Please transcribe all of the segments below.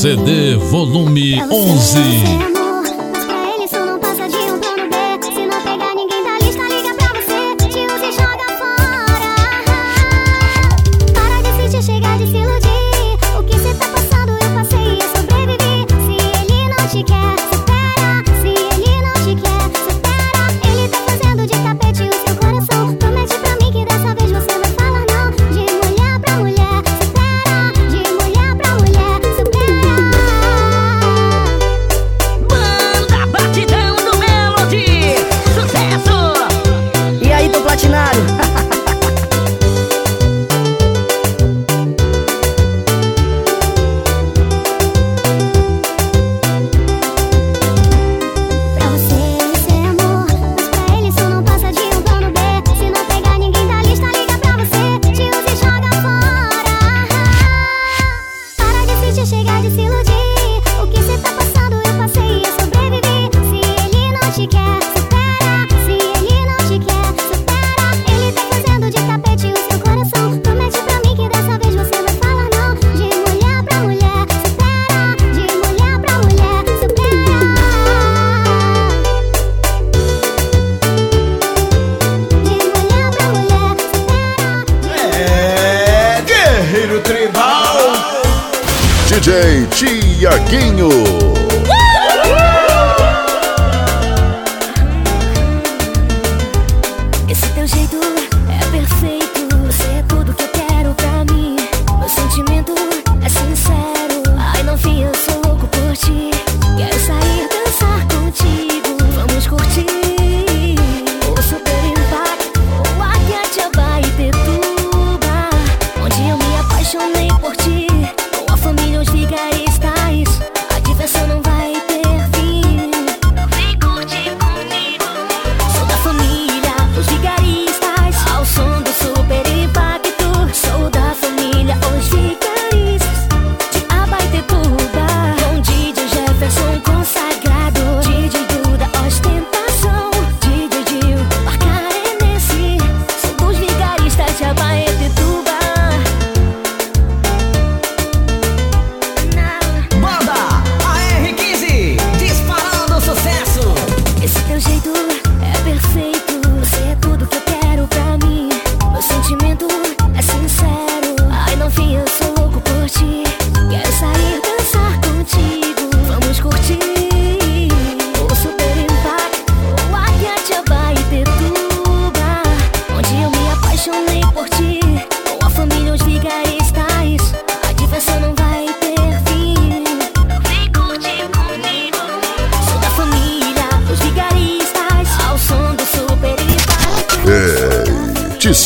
CD volume 11. DJ Tiaguinho.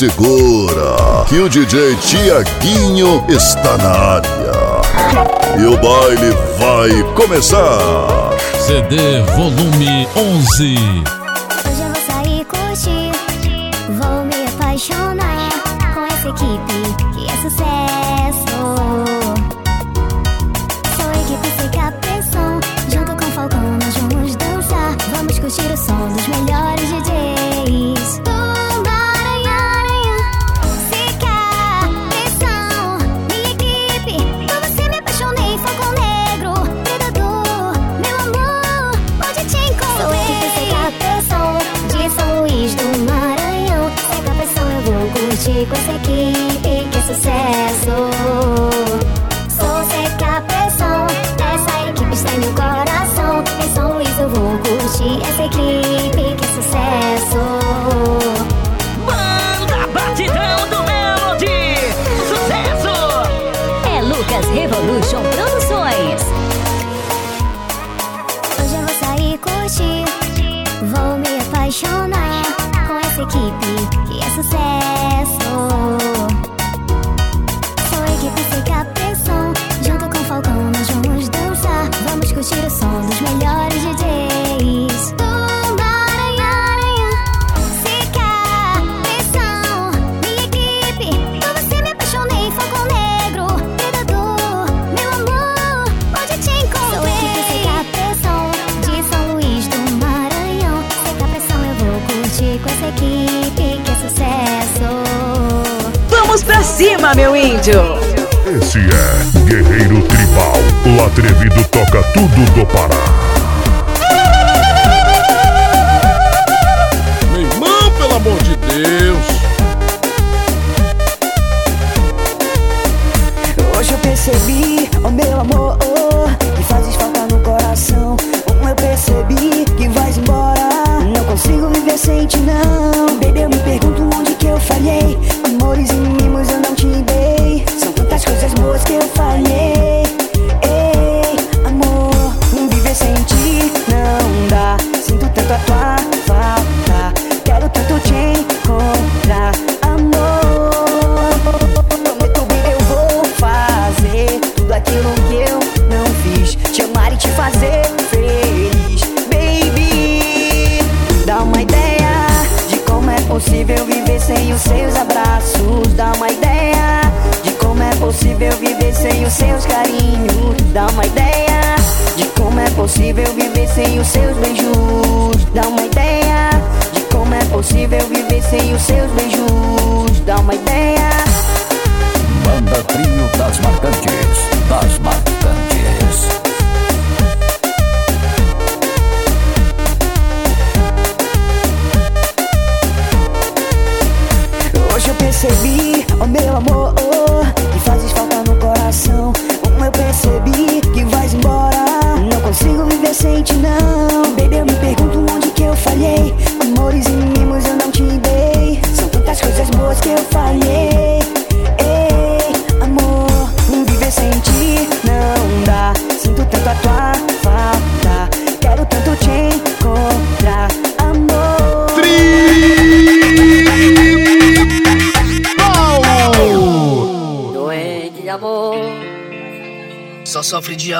Segura que o DJ Tiaguinho está na área. E o baile vai começar. CD volume 11. Vou me apaixonar com essa equipe que é sucesso. Meu índio! Esse é Guerreiro Tribal, o atrevido toca tudo do Pará. Meu irmão, pelo amor de Deus. Não fiz. Te amar e te fazer feliz, baby. Dá uma ideia de como é possível viver sem os seus abraços. Dá uma ideia de como é possível viver sem os seus carinhos. Dá uma ideia de como é possível viver sem os seus beijos. Dá uma ideia de como é possível viver sem os seus beijos. Dá uma ideia. Banda Trio das Marcantes, das Marcantes. Percebi,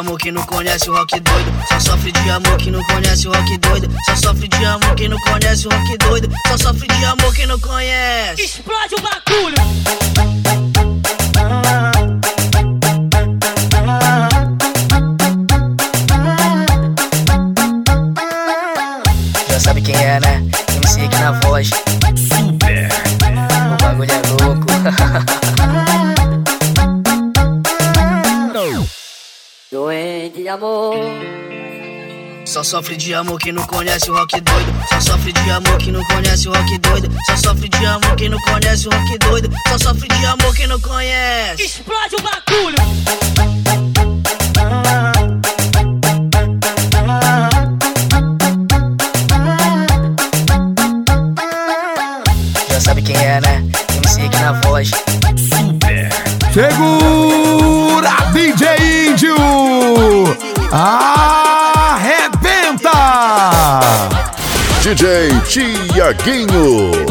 amor quem não conhece o rock doido. Só sofre de amor quem não conhece o rock doido. Só sofre de amor quem não conhece o rock doido. Só sofre de amor quem não conhece. Explode o bagulho! Só sofre de amor quem não conhece o rock doido. Só sofre de amor quem não conhece o rock doido. Só sofre de amor quem não conhece o rock doido. Só sofre de amor quem não conhece. Explode o bagulho! Já sabe quem é, né? MC aqui na voz. Segura, Tiaguinho.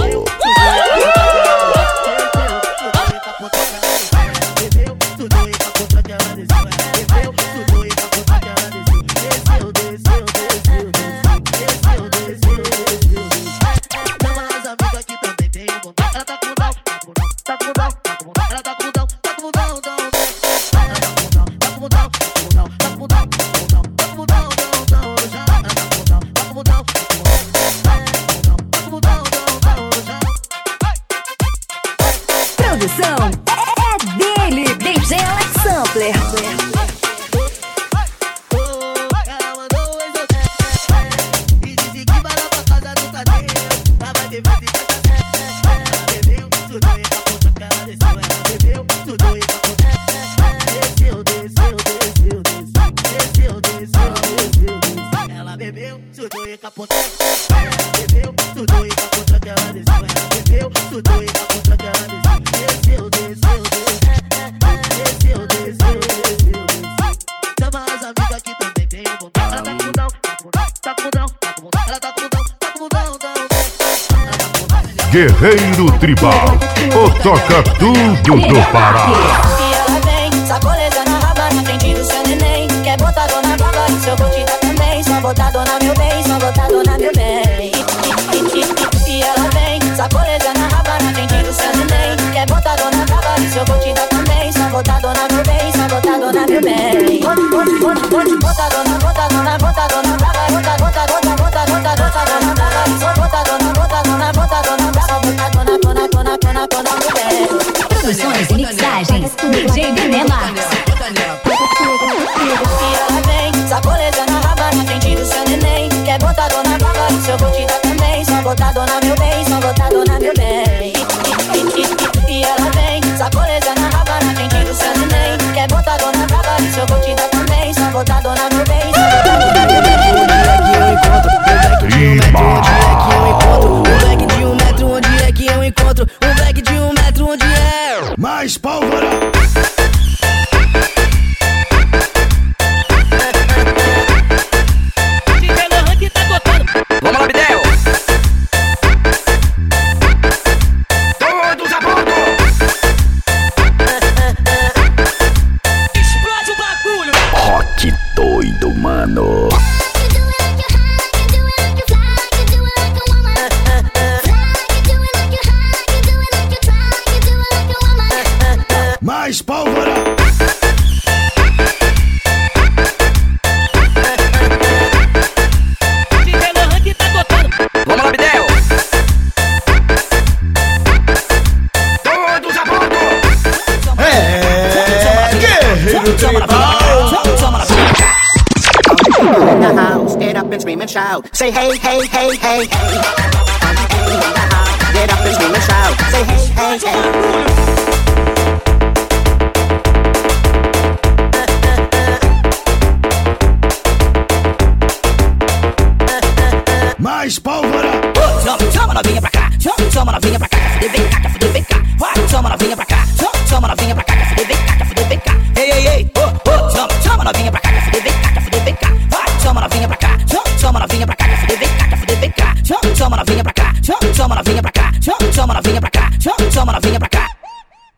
Guerreiro Tribal, o toca tudo do Pará. E ela vem, sacolejando a raba na do seu neném. Quer botar dona brava no seu curtida também. Só botar dona meu bem, só botar dona meu bem. E, ela vem, sacolejando a raba na do seu neném. Quer botar dona brava no seu curtida também. Só botar dona meu bem, só botar dona meu bem. Bota, bota, bota, bota dona, bota dona, bota dona brava. Bota, bota, bota, bota, bota, bota dona brava. Só bota dona, bota dona, bota dona brava. Produções e mixagens, DJ Bené Marques. E ela vem, raba na frente do seu neném. Quer botar dona seu também. Só botar dona meu bem, só botar dona meu bem.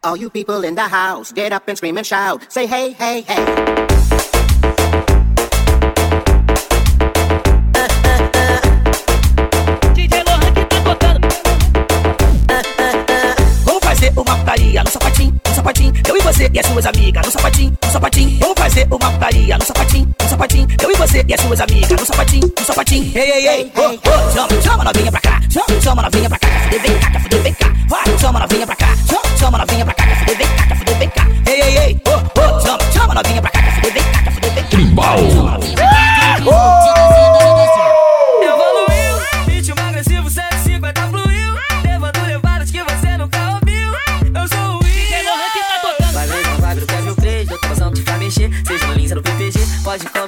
All you people in the house, get up and scream and shout. Say hey, hey, hey. DJ Lohan que tá. Vamos fazer uma putaria no sapatinho, no sapatinho. Eu e você e as suas amigas no sapatinho, sapatinho. Vamos fazer uma putaria no sapatinho, no sapatinho. Eu e você e as suas amigas no sapatinho, no sapatinho. Ei, ei, ei, oh, oh, chama, chama novinha pra cá, chama, chama novinha pra cá, fuder, vem cá, fuder, vem cá. Vai, chama novinha pra cá, chama, chama novinha pra cá, fuder, vem cá, fuder, vem cá. Ei, ei, ei, oh, oh, chama, chama novinha pra cá,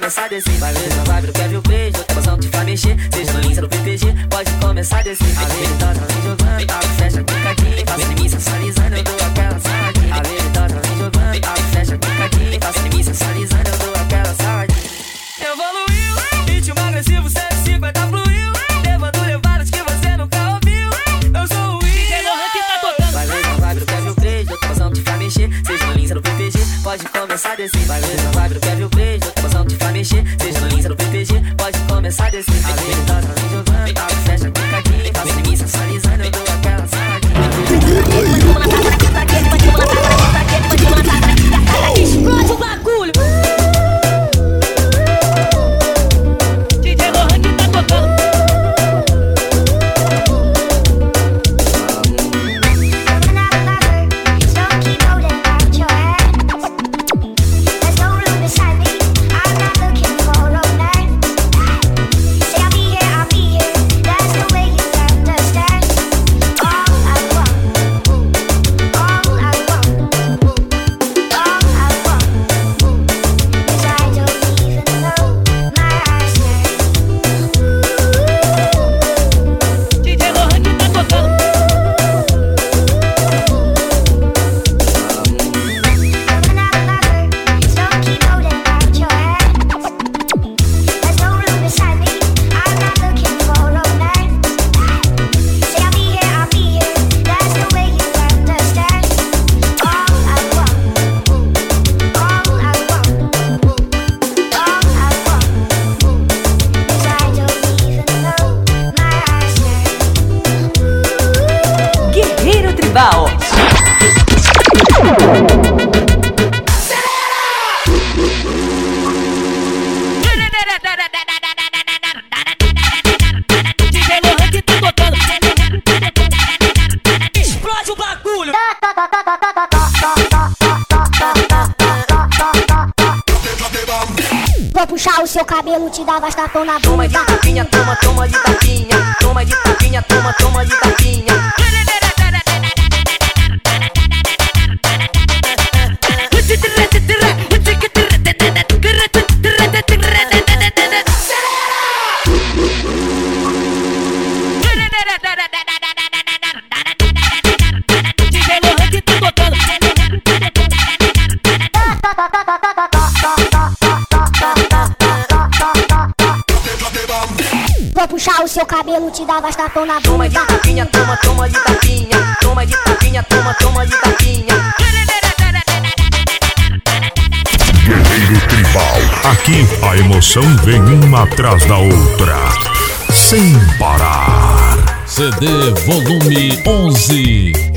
começar a descer. Vai ver, vai ver o Kevin Play, outra emoção te faz mexer. Seja no Linza no PPG, pode começar a descer. A habilidosa vem jogando, abre fecha picadinho. Passa em mim sensualizando, eu dou aquela saladinha. A habilidosa vem jogando, abre fecha picadinho. Passa em mim sensualizando, eu dou aquela saladinha. Evoluiu, ritmo agressivo 750 fluiu. Levando levadas que você nunca ouviu. Eu sou o que tá. Vai ver, vai ver o Kevin Play, outra emoção te faz mexer. Seja no Linza no PPG, pode começar a descer. Vai ver, vai ver o emoção te faz mexer. Seja no Linza no PPG, pode começar a descer. Te dava as tapão na bunda. Tapão na Toma de bunda. tapinha, toma, toma de tapinha. Toma de tapinha, toma, toma de tapinha. Guerreiro Tribal. Aqui a emoção vem uma atrás da outra. Sem parar. CD volume 11.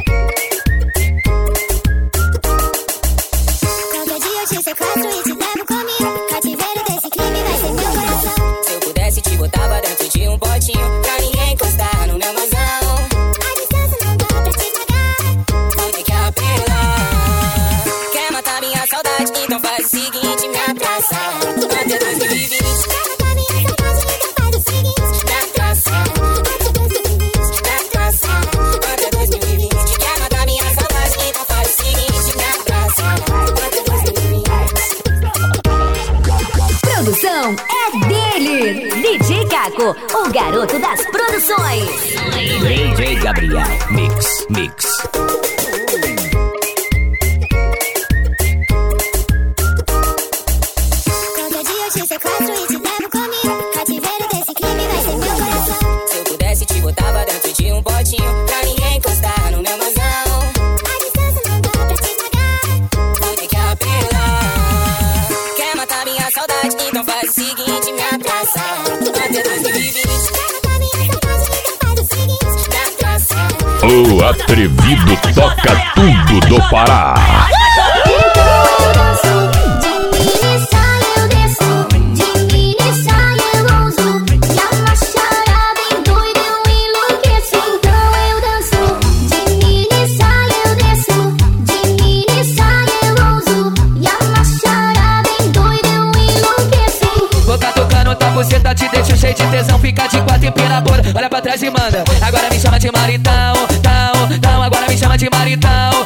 Tua buceta, te deixo cheio de tesão. Fica de quatro e pira bora. Olha pra trás e manda. Agora me chama de maritão, tão, tão. Agora me chama de maritão,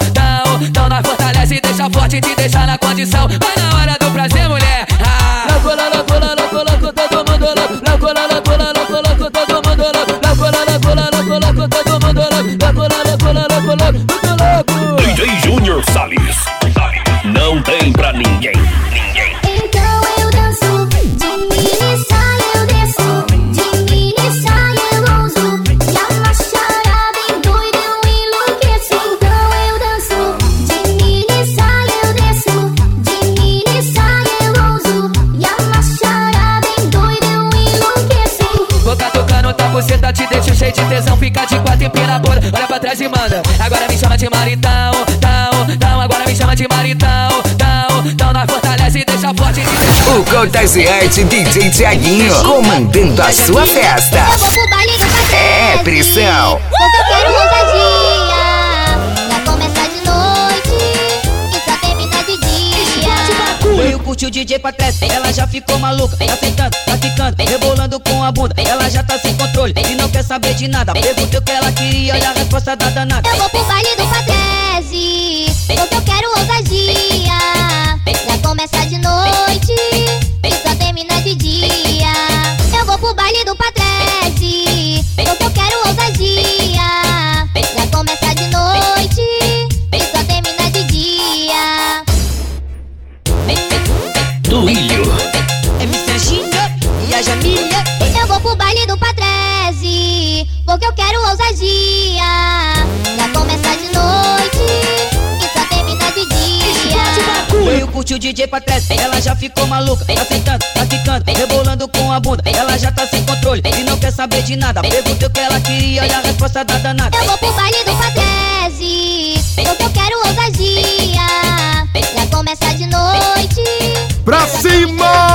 fortalece e deixa forte, te deixa na condição. Vai na hora do prazer, mulher. Ah. Loucura, loucura, loucura, louco, todo mundo louco. Loucura, loucura, loucura, louco, todo mundo louco. Loucura, loucura, loucura, louco, todo mundo louco. Loucura, loucura, loucura, louco, muito louco. DJ Júnior Salles. E manda. Agora me chama de maritão, tão, tão. Agora me chama de maritão, tão, tão. Nós fortalece e deixa forte, te deixa O contagiante DJ Tiaguinho comandando a sua festa. Eu vou pro baile do Patrese, É pressão. Porque o DJ pra trás, ela já ficou maluca. Tá sentando, tá ficando, rebolando com a bunda. Ela já tá sem controle e não quer saber de nada. Perguntei o que ela queria e a resposta da danada. Eu vou pro baile do Patrese, porque eu quero ousadia. Pra começar bunda. Ela já tá sem controle e não quer saber de nada. Perguntei o que ela queria e a resposta da danada. Eu vou pro baile do Patrese, porque eu quero ousadia. Pra começar de noite. Pra cima,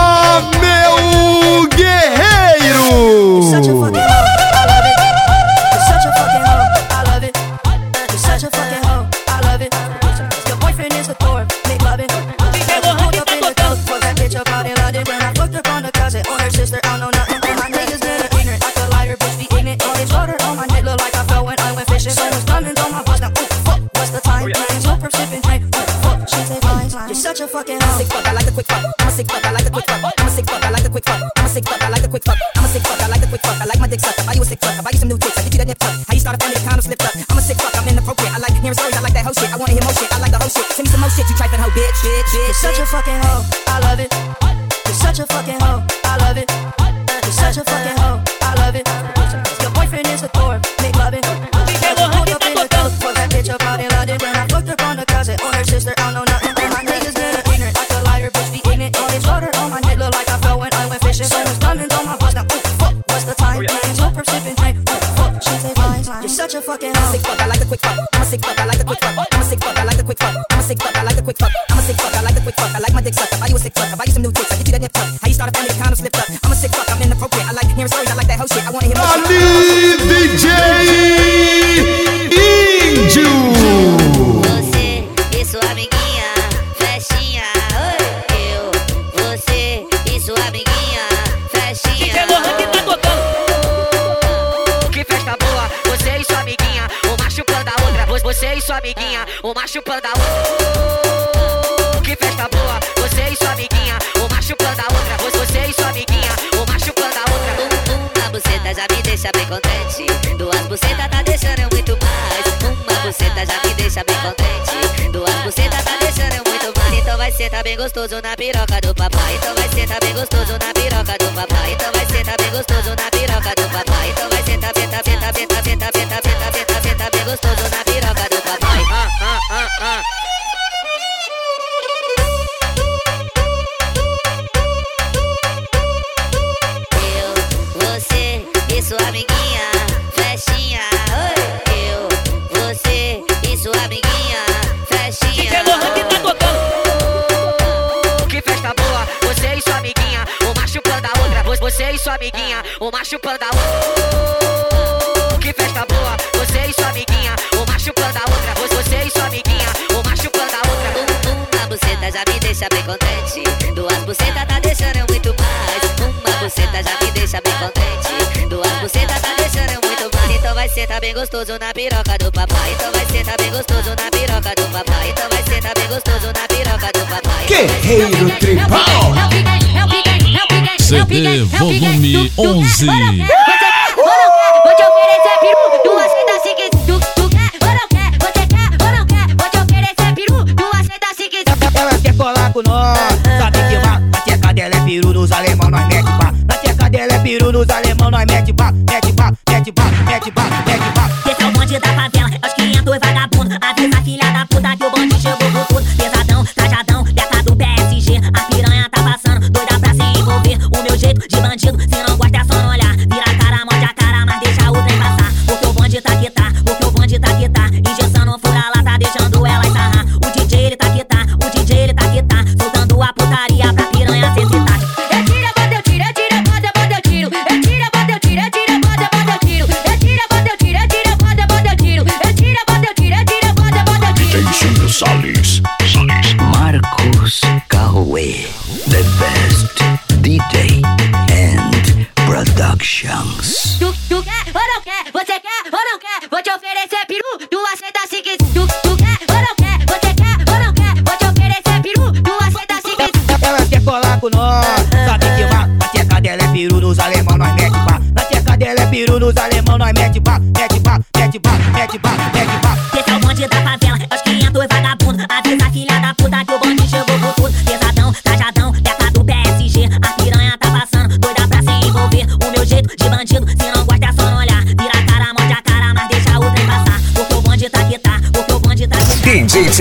you trifling hoe, bitch, bitch, bitch. You're such a fucking hoe, I love it. You're such a fucking hoe, I love it. You're such a fucking hoe. gostoso na piroca do papai. Então vai sentar bem gostoso na piroca do papai. Então vai sentar bem gostoso na piroca do papai. Então vai sentar, senta, senta, bem, senta, bem, senta, bem, senta bem gostoso na piroca do papai. Ah, ah, ah, ah. uma chupando a outra. Uh, que festa boa, você e sua amiguinha, uma chupando a outra, você e sua amiguinha, uma chupando a outra. Um, uma buceta já me deixa bem contente, duas bucetas tá deixando eu muito mais. Uma buceta já me deixa bem contente, duas bucetas tá deixando eu muito mais. Então vai ser tá bem gostoso na piroca do papai, então vai ser tá bem gostoso na piroca do papai, então vai ser tá bem gostoso na piroca do papai. Guerreiro então tribal. CD volume 11. É nós. Sabe que vá, na teca dela é peru nos alemão, nós mete pá. Na teca dela é peru nos alemão, nós mete pá, mete pá, mete pá, mete pá, mete pá. Esse é o bonde da favela, acho que é dois vagabundo. Avisa a filha da puta que o bonde chegou com tudo.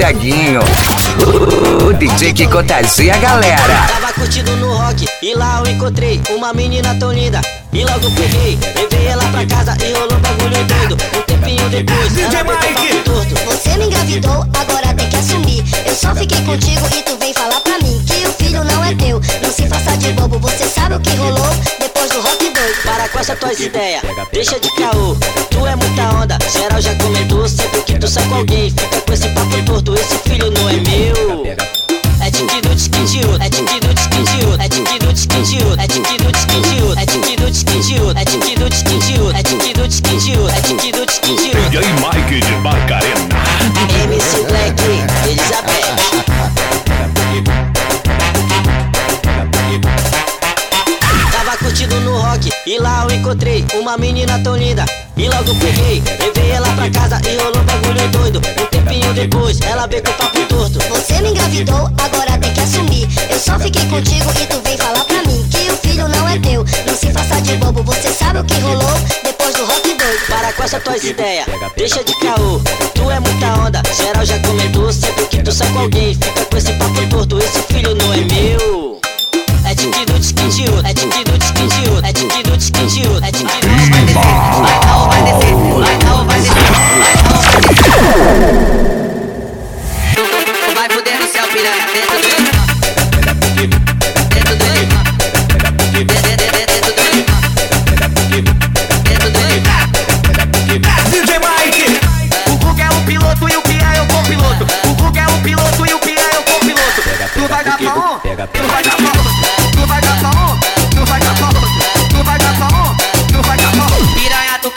Tiaguinho, o DJ que contagia a galera. Tava curtindo no rock e lá eu encontrei uma menina tão linda. E logo peguei, levei ela pra casa e rolou bagulho doido. Um tempinho depois, DJ Mike! Você me engravidou, agora tem que assumir. Eu só fiquei contigo e tu vem falar pra mim que o filho não é teu. Não se faça de bobo, você sabe o que rolou depois do rock doido. Para com essa tua ideia deixa de caô. Tu é muita onda, geral já comentou. Sempre que tu sai com alguém, fica ideias, deixa de caô. Tu é muita onda, geral já comentou. Sempre que tu sai com alguém, fica com esse papo torto. Esse filho não é meu.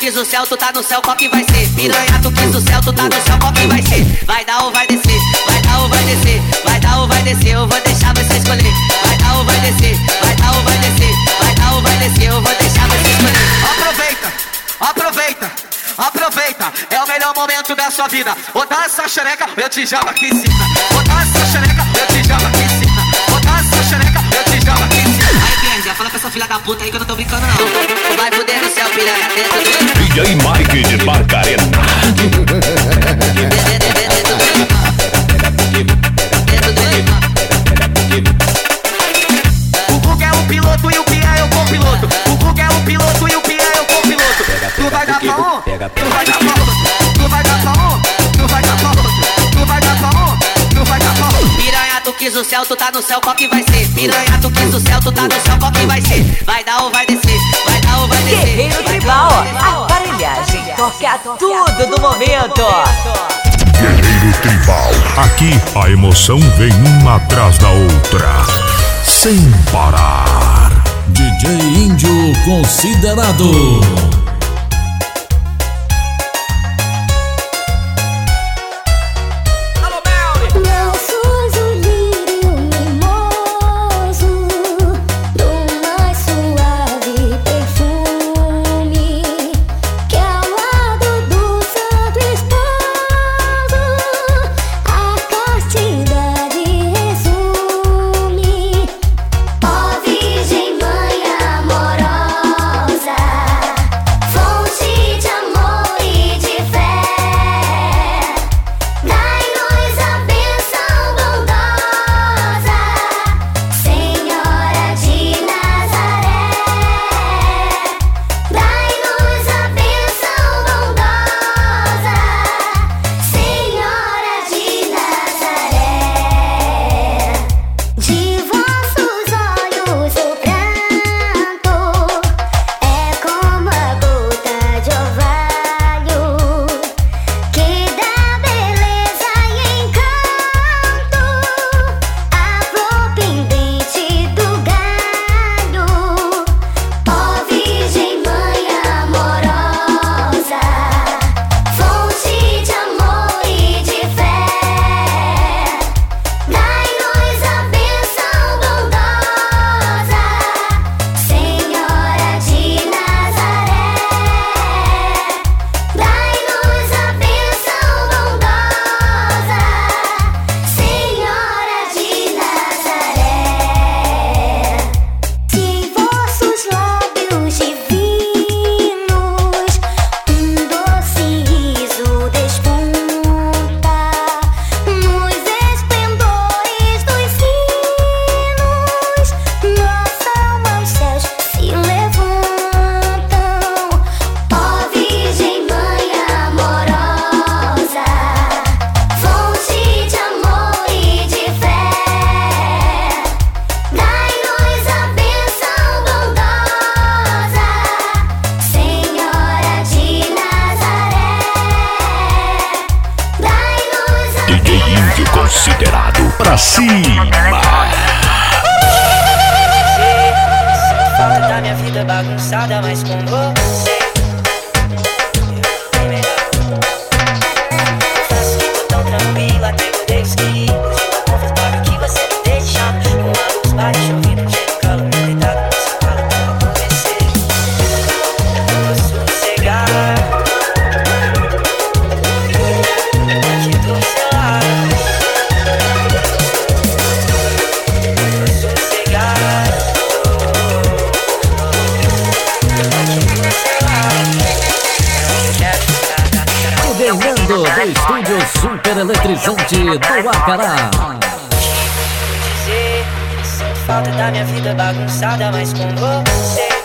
Quis o céu, tu tá no céu, qual que vai ser? Piranha, tu quis o céu, tu tá no céu, qual que vai ser? Vai dar ou vai descer? Vai dar ou vai descer? Vai dar ou vai descer? Eu vou deixar você escolher. Vai dar ou vai descer? Vai dar ou vai descer? Vai dar ou vai descer? Eu vou deixar você escolher. Aproveita, aproveita, aproveita. É o melhor momento da sua vida. Botar essa xereca, eu te jogo aqui em cima. Botar essa xereca, eu te jogo aqui em cima. Botar essa xereca, eu te jogo aqui em cima. Aí, fala com essa filha da puta aí que eu não tô brincando, não. Vai fuder DJ Mike de Barcarena. O Guga é o piloto e o Pia é o copiloto. O Guga é o piloto e o Pia é o copiloto. Tu vai dar pra um, tu vai dar pra o céu, tu tá no céu, qual que vai ser? Piranha, tu quis o céu, tu tá no céu, qual que vai ser? Vai dar ou vai descer? Vai dar ou vai descer? Guerreiro Tribal, aparelhagem, toca tudo do momento. Guerreiro Tribal. Aqui a emoção vem uma atrás da outra. Sem parar. DJ Índio Considerado. Falta da minha vida bagunçada Mas com você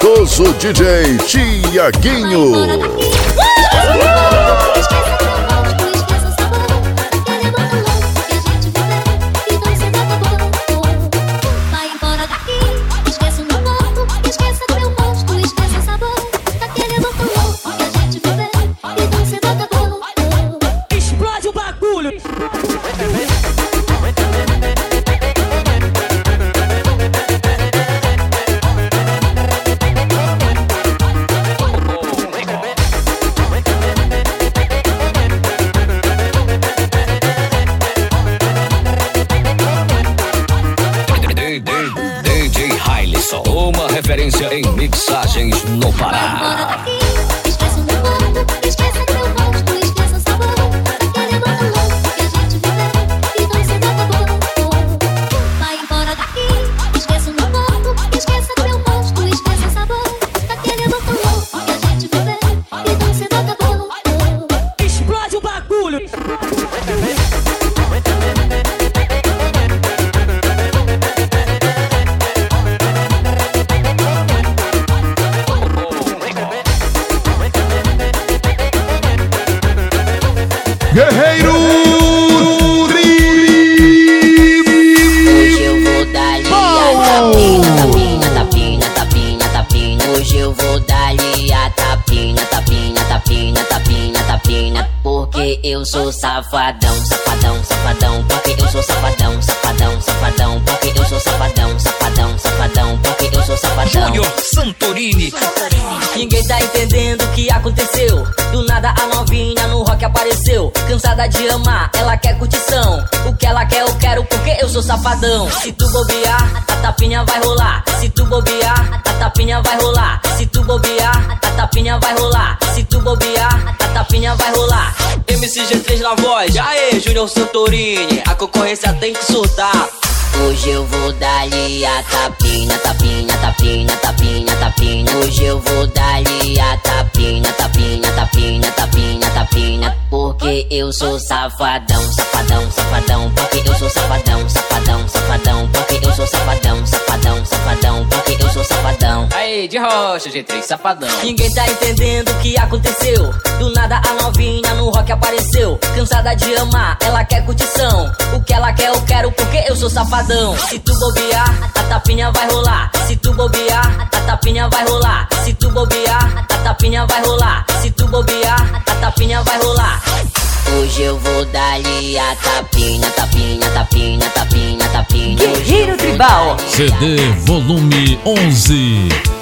talentoso DJ Tiaguinho. Safadão. Se tu bobear, a tapinha vai rolar. Se tu bobear, a tapinha vai rolar. Se tu bobear, a tapinha vai rolar. Se tu bobear, a tapinha vai rolar. MCG3 na voz, aê, Júnior Santorini, a concorrência tem que surtar. Hoje eu vou dar-lhe a tapinha, tapinha, tapinha, tapinha, tapinha. Hoje eu vou dar-lhe a tapinha, tapinha, tapinha, tapinha, tapinha. Porque eu sou safadão, safadão, safadão. Porque eu sou safadão, safadão, safadão. Porque eu sou safadão, safadão. De rocha, G3, safadão. Ninguém tá entendendo o que aconteceu. Do nada a novinha no rock apareceu. Cansada de amar, ela quer curtição. O que ela quer, eu quero porque eu sou safadão. Se tu bobear, a tapinha vai rolar. Se tu bobear, a tapinha vai rolar. Se tu bobear, a tapinha vai rolar. Se tu bobear, a tapinha vai rolar. Hoje eu vou dar-lhe a tapinha, tapinha, tapinha, tapinha, tapinha. Guerreiro Tribal. CD volume 11.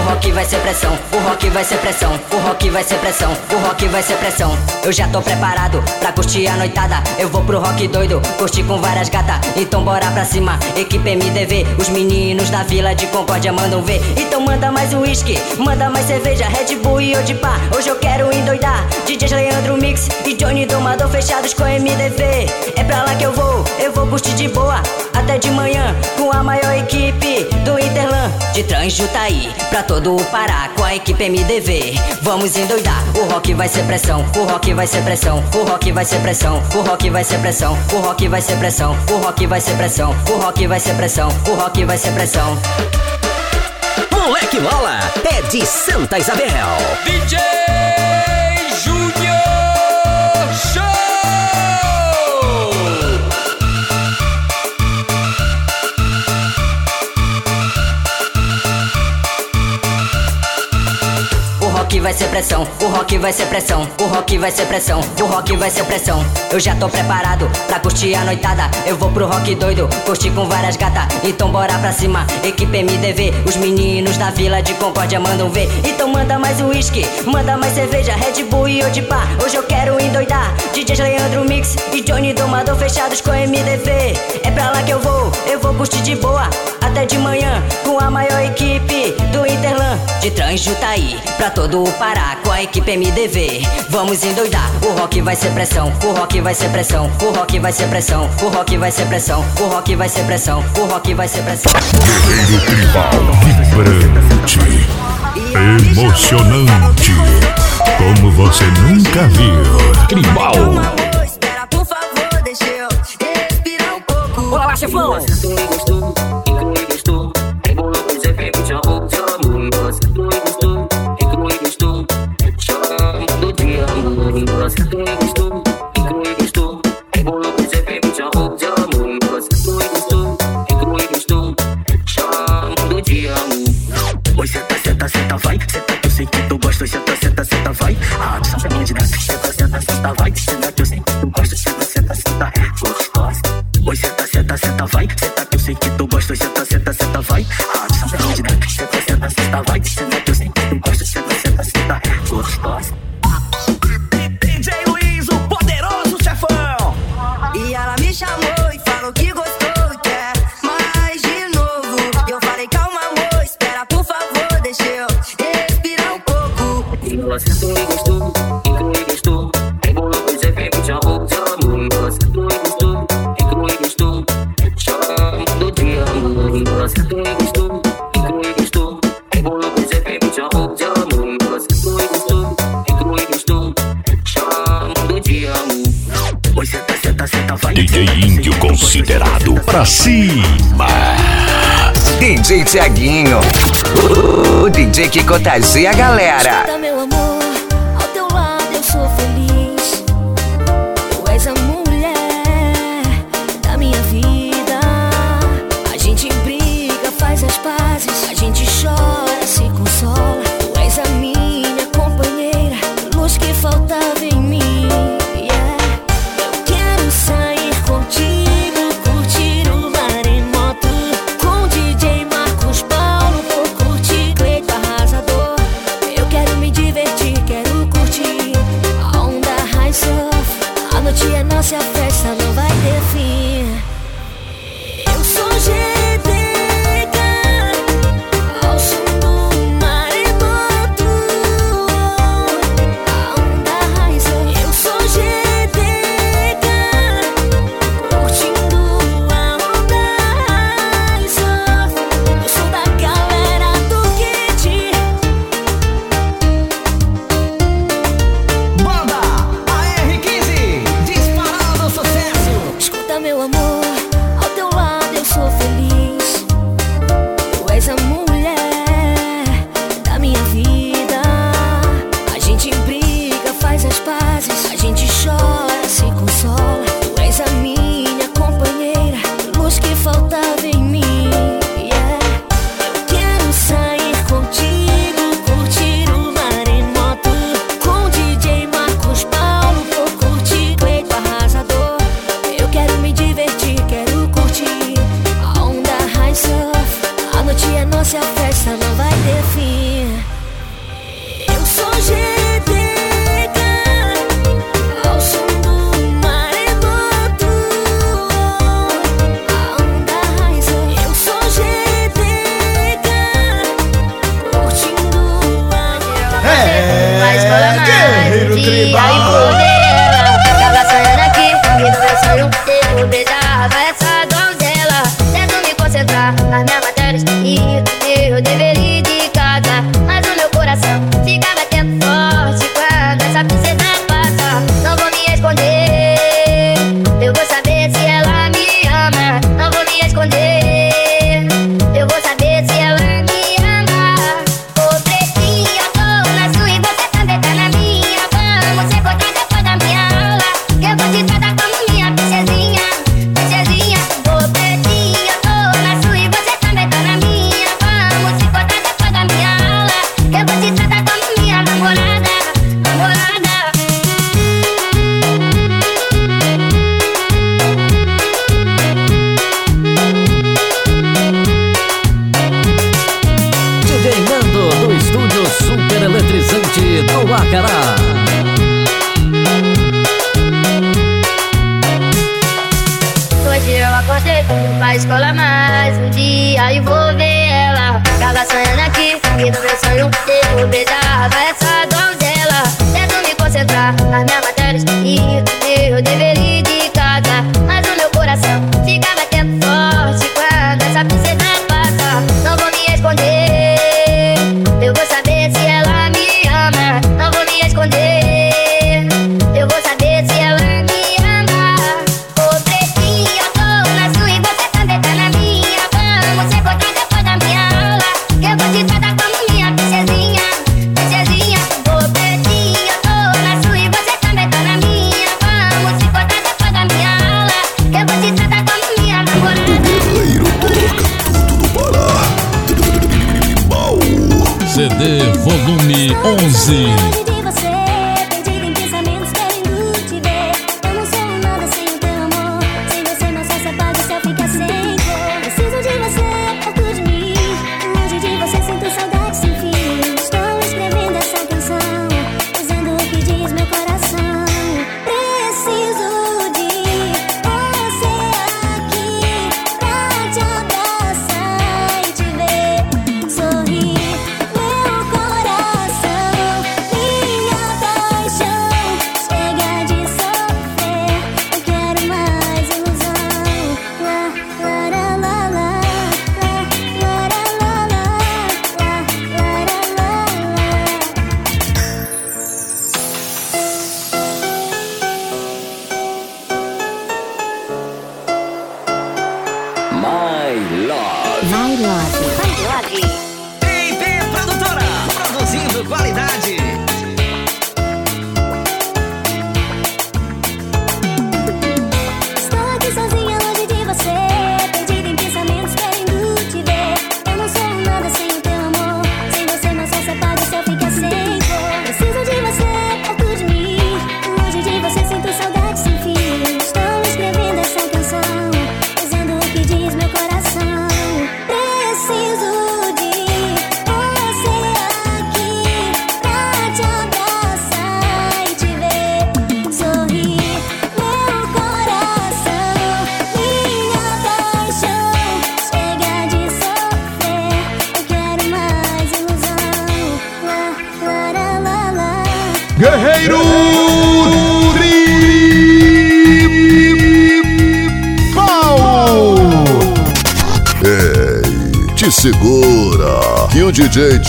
O rock vai ser pressão, o rock vai ser pressão, o rock vai ser pressão, o rock vai ser pressão. Eu já tô preparado pra curtir a noitada. Eu vou pro rock doido, curtir com várias gatas. Então bora pra cima, equipe MDV. Os meninos da vila de Concórdia mandam ver. Então manda mais uísque, manda mais cerveja, Red Bull e Odipá. Hoje eu quero endoidar. DJs Leandro Mix e Johnny Domador fechados com MDV. É pra lá que eu vou, eu vou curtir de boa. Até de manhã, com a maior equipe do Interlan. De Transjutaí pra todo o Pará, com a equipe MDV. Vamos endoidar, o rock vai ser pressão, o rock vai ser pressão, o rock vai ser pressão, o rock vai ser pressão, o rock vai ser pressão, o rock vai ser pressão, o rock vai ser pressão, o rock vai ser pressão. Moleque Lola é de Santa Isabel. DJ rock vai ser pressão, o rock vai ser pressão, o rock vai ser pressão, o rock vai ser pressão. Eu já tô preparado pra curtir a noitada. Eu vou pro rock doido, curtir com várias gatas. Então bora pra cima, equipe MDV. Os meninos da vila de Concórdia mandam ver. Então manda mais uísque, manda mais cerveja, Red Bull e Odipá. Hoje eu quero endoidar. DJs Leandro Mix e Johnny Domador fechados com MDV. É pra lá que eu vou, eu vou curtir de boa. Até de manhã, com a maior equipe do Interlan. De Transjutaí pra todo o Pará, com a equipe MDV. Vamos endoidar, o rock vai ser pressão, o rock vai ser pressão, o rock vai ser pressão, o rock vai ser pressão, o rock vai ser pressão, o rock vai ser pressão. Guerreiro tribal vibrante, emocionante, como você nunca viu. Tribal. Espera, por favor, deixa eu respirar um pouco. Bora lá, chefão! Vai. Senta que eu sei que tu gosta. Senta, senta, senta, é gostosa. Oi, senta, senta, senta, vai. Senta que eu sei que tu cima. DJ Tiaguinho, o DJ que contagia a galera. Noite é nossa, festa não vai ter fim.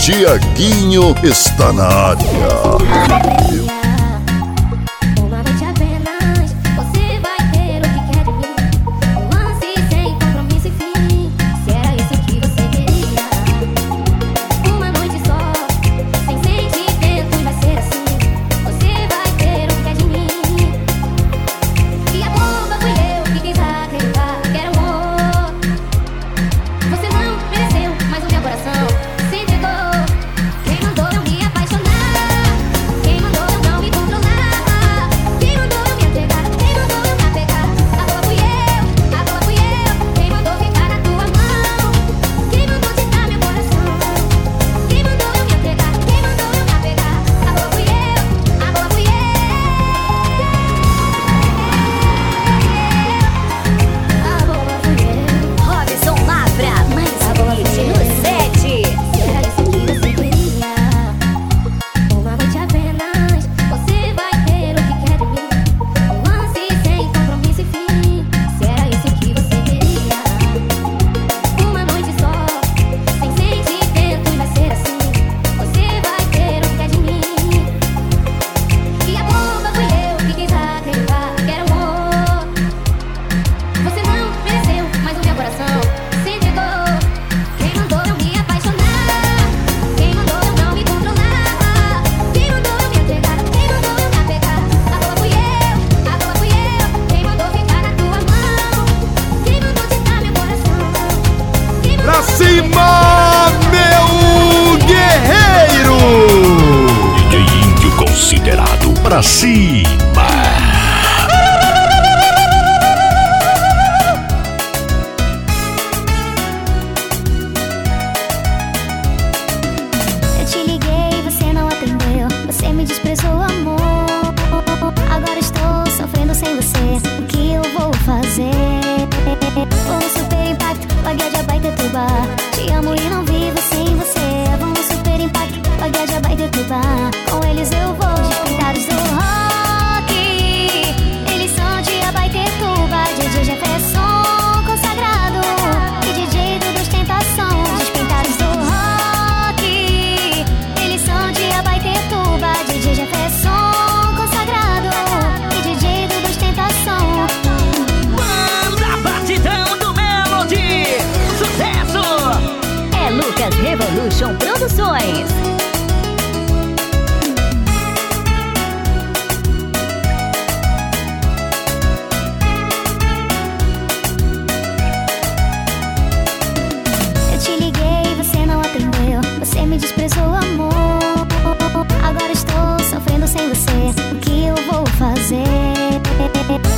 Tiaguinho está na área. Revolution Produções. Eu te liguei, você não atendeu. Você me desprezou, amor. Agora estou sofrendo sem você. O que eu vou fazer?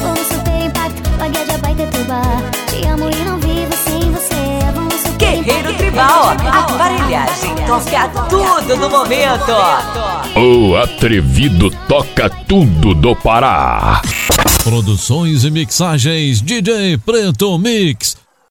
Vamos super impacto, paguei de Abaitetuba. Te amo e não Abaitetuba. aparelhagem toca tudo no momento. O atrevido toca tudo do Pará. Produções e mixagens DJ Preto Mix.